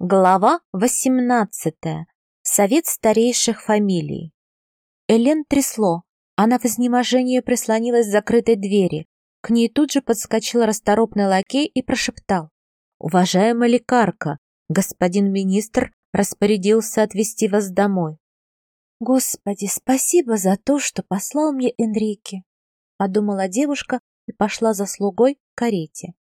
Глава 18. Совет старейших фамилий. Элен трясло. Она в изнеможении прислонилась к закрытой двери. К ней тут же подскочил расторопный лакей и прошептал. «Уважаемая лекарка, господин министр распорядился отвезти вас домой». «Господи, спасибо за то, что послал мне Энрике», подумала девушка и пошла за слугой к карете.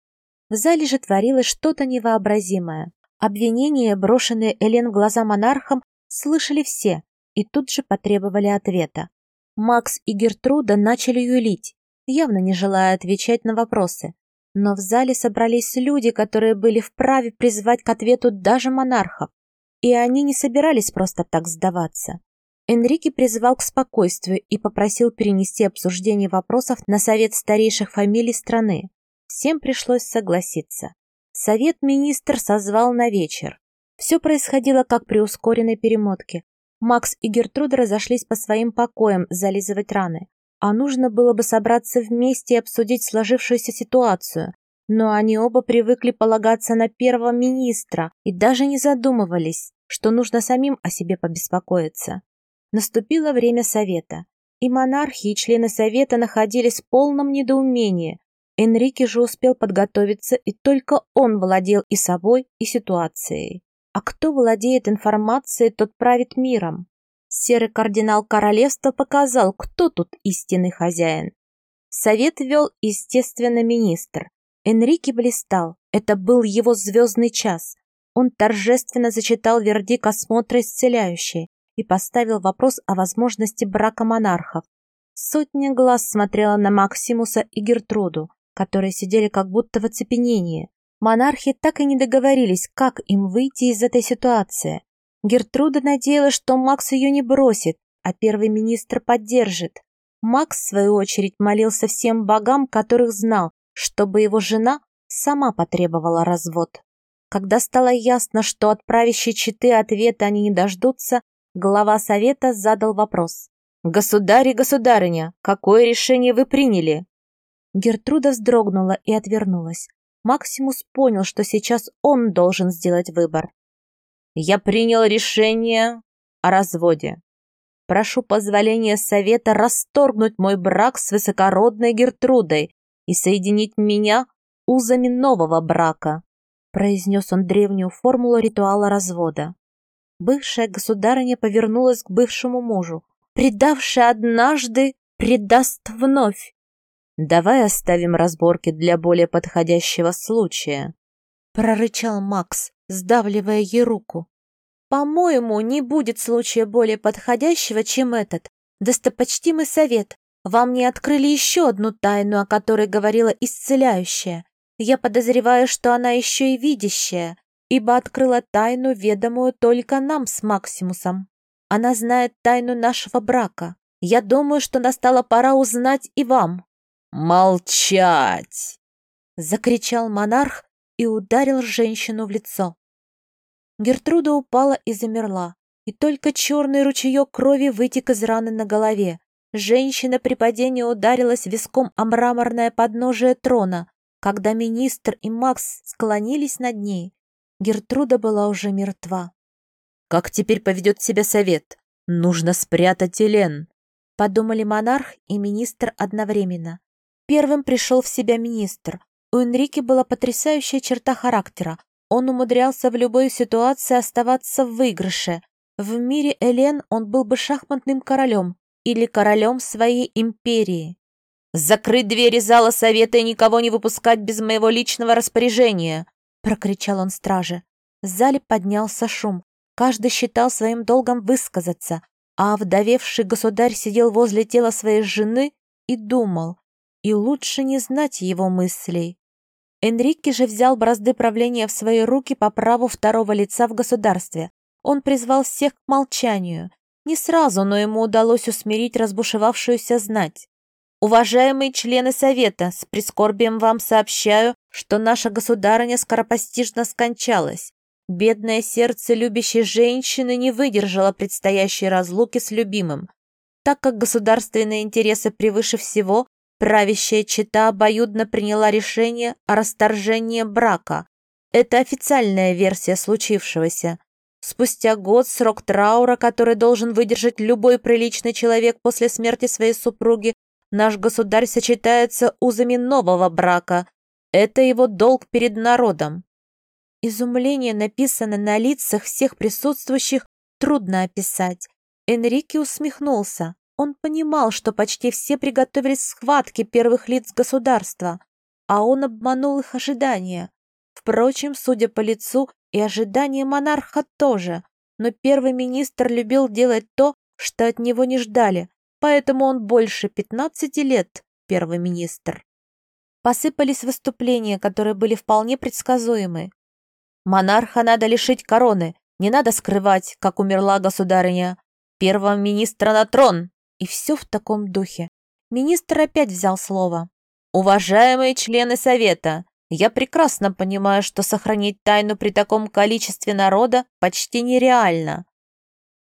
В зале же творилось что-то невообразимое. Обвинения, брошенные Элен в глаза монархам, слышали все и тут же потребовали ответа. Макс и Гертруда начали юлить, явно не желая отвечать на вопросы. Но в зале собрались люди, которые были вправе призвать к ответу даже монархов, и они не собирались просто так сдаваться. Энрике призвал к спокойствию и попросил перенести обсуждение вопросов на совет старейших фамилий страны. Всем пришлось согласиться. Совет министр созвал на вечер. Все происходило как при ускоренной перемотке. Макс и Гертруда разошлись по своим покоям зализывать раны. А нужно было бы собраться вместе и обсудить сложившуюся ситуацию. Но они оба привыкли полагаться на первого министра и даже не задумывались, что нужно самим о себе побеспокоиться. Наступило время совета, и монархи и члены совета находились в полном недоумении, Энрике же успел подготовиться, и только он владел и собой, и ситуацией. А кто владеет информацией, тот правит миром. Серый кардинал королевства показал, кто тут истинный хозяин. Совет вел, естественно, министр. Энрике блистал. Это был его звездный час. Он торжественно зачитал вердикт осмотра исцеляющей и поставил вопрос о возможности брака монархов. Сотня глаз смотрела на Максимуса и Гертруду которые сидели как будто в оцепенении. Монархи так и не договорились, как им выйти из этой ситуации. Гертруда надеялась, что Макс ее не бросит, а первый министр поддержит. Макс, в свою очередь, молился всем богам, которых знал, чтобы его жена сама потребовала развод. Когда стало ясно, что от правящей четы ответа они не дождутся, глава совета задал вопрос. «Государь и государыня, какое решение вы приняли?» Гертруда вздрогнула и отвернулась. Максимус понял, что сейчас он должен сделать выбор. «Я принял решение о разводе. Прошу позволения совета расторгнуть мой брак с высокородной Гертрудой и соединить меня узами нового брака», произнес он древнюю формулу ритуала развода. Бывшая государыня повернулась к бывшему мужу. «Предавший однажды, предаст вновь. Давай оставим разборки для более подходящего случая, прорычал Макс, сдавливая ей руку. По-моему, не будет случая более подходящего, чем этот. Достопочтимый совет, вам не открыли еще одну тайну, о которой говорила исцеляющая. Я подозреваю, что она еще и видящая, ибо открыла тайну, ведомую только нам с Максимусом. Она знает тайну нашего брака. Я думаю, что настала пора узнать и вам. «Молчать!» — закричал монарх и ударил женщину в лицо. Гертруда упала и замерла, и только черный ручеек крови вытек из раны на голове. Женщина при падении ударилась виском о мраморное подножие трона. Когда министр и Макс склонились над ней, Гертруда была уже мертва. «Как теперь поведет себя совет? Нужно спрятать Элен», — подумали монарх и министр одновременно. Первым пришел в себя министр. У Энрике была потрясающая черта характера. Он умудрялся в любой ситуации оставаться в выигрыше. В мире Элен он был бы шахматным королем или королем своей империи. «Закрыть двери зала совета и никого не выпускать без моего личного распоряжения!» — прокричал он страже. В зале поднялся шум. Каждый считал своим долгом высказаться, а вдовевший государь сидел возле тела своей жены и думал, и лучше не знать его мыслей. Энрике же взял бразды правления в свои руки по праву второго лица в государстве. Он призвал всех к молчанию. Не сразу, но ему удалось усмирить разбушевавшуюся знать. «Уважаемые члены Совета, с прискорбием вам сообщаю, что наша государыня скоропостижно скончалась. Бедное сердце любящей женщины не выдержало предстоящей разлуки с любимым. Так как государственные интересы превыше всего, Правящая чета обоюдно приняла решение о расторжении брака. Это официальная версия случившегося. Спустя год срок траура, который должен выдержать любой приличный человек после смерти своей супруги, наш государь сочетается узами нового брака. Это его долг перед народом. Изумление написано на лицах всех присутствующих трудно описать. Энрике усмехнулся. Он понимал, что почти все приготовились к схватке первых лиц государства, а он обманул их ожидания. Впрочем, судя по лицу, и ожидания монарха тоже, но первый министр любил делать то, что от него не ждали, поэтому он больше 15 лет первый министр. Посыпались выступления, которые были вполне предсказуемы. Монарха надо лишить короны, не надо скрывать, как умерла государыня. Первого министра на трон. И все в таком духе. Министр опять взял слово. Уважаемые члены Совета, я прекрасно понимаю, что сохранить тайну при таком количестве народа почти нереально.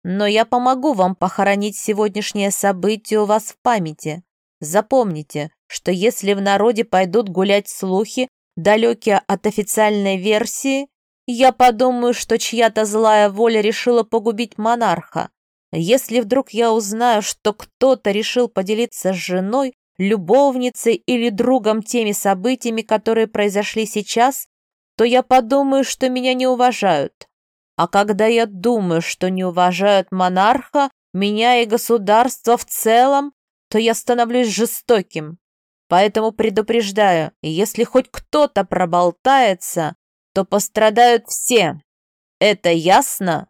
Но я помогу вам похоронить сегодняшнее событие у вас в памяти. Запомните, что если в народе пойдут гулять слухи, далекие от официальной версии, я подумаю, что чья-то злая воля решила погубить монарха. Если вдруг я узнаю, что кто-то решил поделиться с женой, любовницей или другом теми событиями, которые произошли сейчас, то я подумаю, что меня не уважают. А когда я думаю, что не уважают монарха, меня и государство в целом, то я становлюсь жестоким. Поэтому предупреждаю, если хоть кто-то проболтается, то пострадают все. Это ясно?»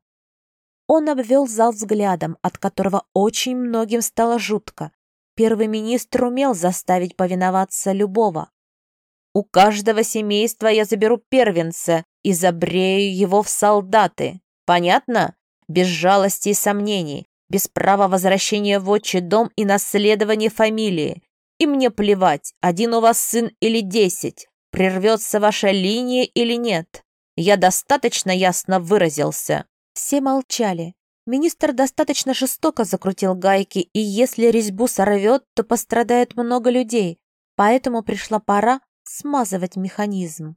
Он обвел зал взглядом, от которого очень многим стало жутко. Первый министр умел заставить повиноваться любого. «У каждого семейства я заберу первенца и забрею его в солдаты. Понятно? Без жалости и сомнений, без права возвращения в отчий дом и наследования фамилии. И мне плевать, один у вас сын или десять прервется ваша линия или нет. Я достаточно ясно выразился». Все молчали. Министр достаточно жестоко закрутил гайки, и если резьбу сорвет, то пострадает много людей, поэтому пришла пора смазывать механизм.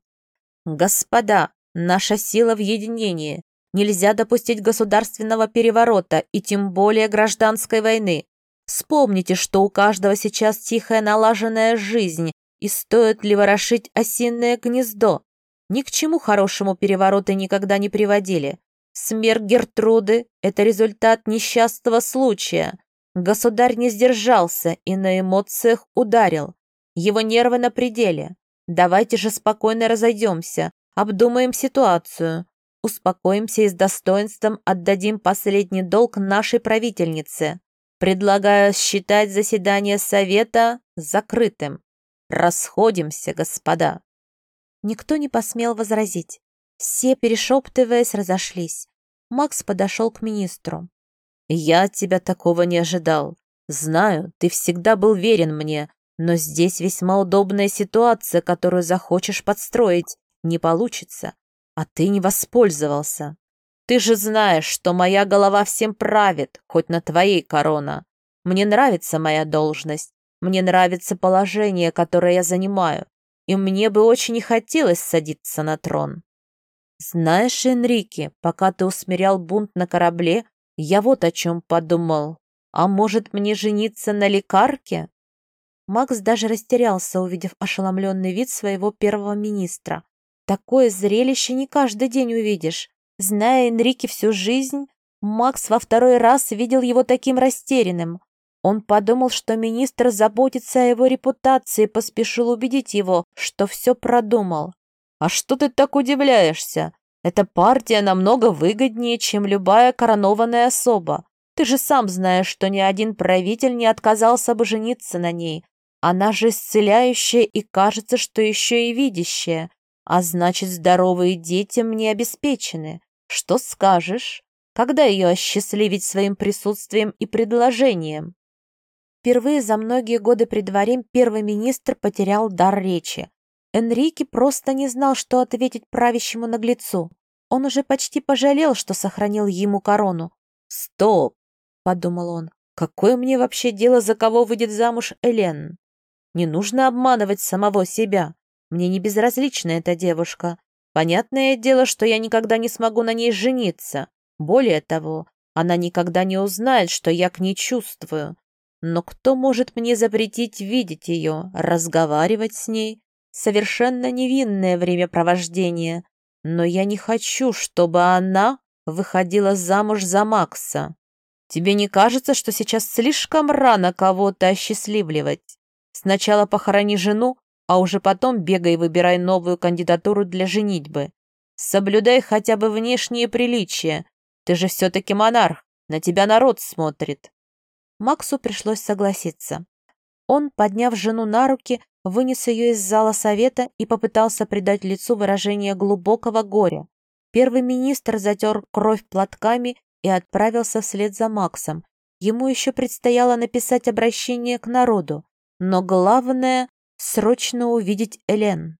«Господа, наша сила в единении. Нельзя допустить государственного переворота и тем более гражданской войны. Вспомните, что у каждого сейчас тихая налаженная жизнь, и стоит ли ворошить осиное гнездо? Ни к чему хорошему перевороты никогда не приводили. Смерть Гертруды – это результат несчастного случая. Государь не сдержался и на эмоциях ударил. Его нервы на пределе. Давайте же спокойно разойдемся, обдумаем ситуацию. Успокоимся и с достоинством отдадим последний долг нашей правительнице. Предлагаю считать заседание Совета закрытым. «Расходимся, господа!» Никто не посмел возразить. Все, перешептываясь, разошлись. Макс подошел к министру. «Я от тебя такого не ожидал. Знаю, ты всегда был верен мне, но здесь весьма удобная ситуация, которую захочешь подстроить. Не получится. А ты не воспользовался. Ты же знаешь, что моя голова всем правит, хоть на твоей корона. Мне нравится моя должность, мне нравится положение, которое я занимаю, и мне бы очень не хотелось садиться на трон. Знаешь, Энрике, пока ты усмирял бунт на корабле, я вот о чем подумал. А может, мне жениться на лекарке? Макс даже растерялся, увидев ошеломленный вид своего первого министра. Такое зрелище не каждый день увидишь. Зная Энрике всю жизнь, Макс во второй раз видел его таким растерянным. Он подумал, что министр заботится о его репутации и поспешил убедить его, что все продумал. «А что ты так удивляешься? Эта партия намного выгоднее, чем любая коронованная особа. Ты же сам знаешь, что ни один правитель не отказался бы жениться на ней. Она же исцеляющая и кажется, что еще и видящая. А значит, здоровые дети мне обеспечены. Что скажешь? Когда ее осчастливить своим присутствием и предложением?» Впервые за многие годы при дворе первый министр потерял дар речи. Энрике просто не знал, что ответить правящему наглецу. Он уже почти пожалел, что сохранил ему корону. «Стоп!» — подумал он. «Какое мне вообще дело, за кого выйдет замуж Элен? Не нужно обманывать самого себя. Мне не безразлична эта девушка, Понятное дело, что я никогда не смогу на ней жениться. Более того, она никогда не узнает, что я к ней чувствую. Но кто может мне запретить видеть ее, разговаривать с ней? Совершенно невинное времяпровождение. Но я не хочу, чтобы она выходила замуж за Макса. Тебе не кажется, что сейчас слишком рано кого-то осчастливливать? Сначала похорони жену, а уже потом бегай и выбирай новую кандидатуру для женитьбы. Соблюдай хотя бы внешние приличия. Ты же все-таки монарх, на тебя народ смотрит. Максу пришлось согласиться. Он, подняв жену на руки, вынес ее из зала совета и попытался придать лицу выражение глубокого горя. Первый министр затер кровь платками и отправился вслед за Максом. Ему еще предстояло написать обращение к народу, но главное — срочно увидеть Элен.